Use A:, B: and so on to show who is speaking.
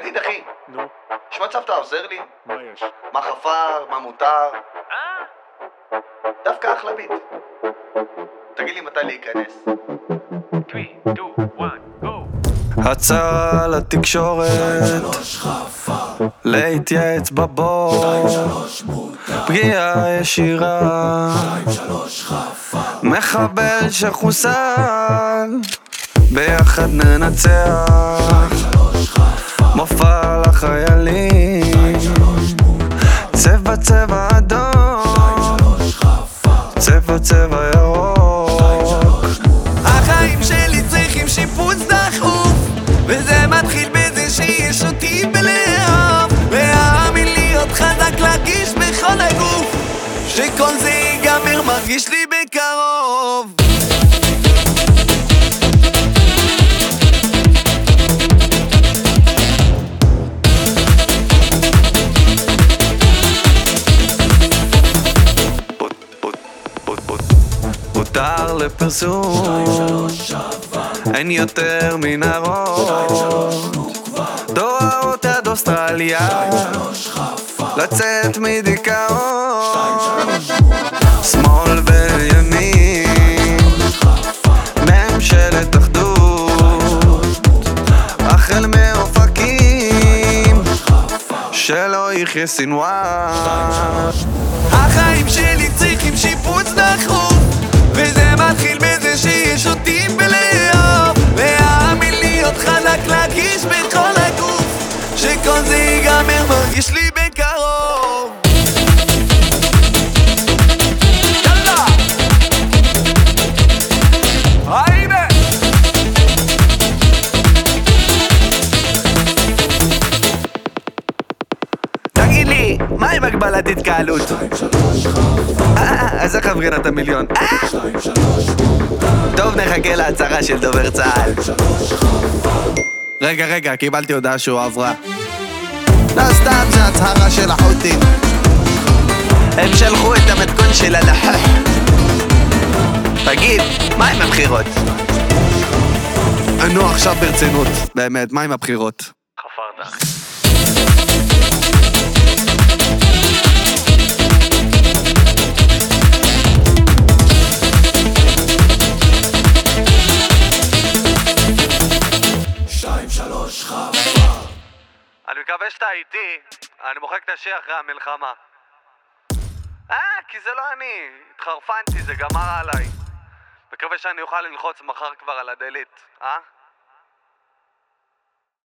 A: תגיד אחי,
B: נו,
A: יש מצב אתה עוזר לי?
B: מה יש?
A: מה חפר, מה מותר?
B: אה?
A: דווקא אחלה ביט. תגיד לי מתי להיכנס.
B: 3, 2, 1, go!
C: הצעה לתקשורת, להתייעץ בבור, פגיעה ישירה, מחבל שחוסל, ביחד ננצח, מופע לחיילים, צבע צבע אדום, צבע צבע ירוק. החיים שלי צריכים שיפוץ דחוף וזה מתחיל בזה שיש אותי בלאהוב והאמין להיות חזק להרגיש בכל הגוף שכל זה ייגמר מרגיש לי בקרוב הותר לפרסום. אין יותר מנהרות דורות עד אוסטרליה. לצאת מדיכאון. שמאל וימין. ממשלת אחדות. החל מאופקים. שלא יחיה סנוואר זה ייגמר מרגיש לי מה עם הגבלת התקהלות? אז איך הפגנת המיליון? אה? טוב, נחכה להצהרה של דובר צה"ל. רגע, רגע, קיבלתי הודעה שהוא עברה. לא סתם, זה הצהרה של החות'ים. הם שלחו את המתכון של הלחח. תגיד, מה עם הבחירות? נו, עכשיו ברצינות. באמת, מה עם הבחירות?
B: חפרת. אני מקווה שאתה איתי, אני מוחק את השיר אחרי המלחמה. אה, כי זה לא אני, התחרפנתי, זה גמר עליי. מקווה שאני אוכל ללחוץ מחר כבר על הדלית, אה?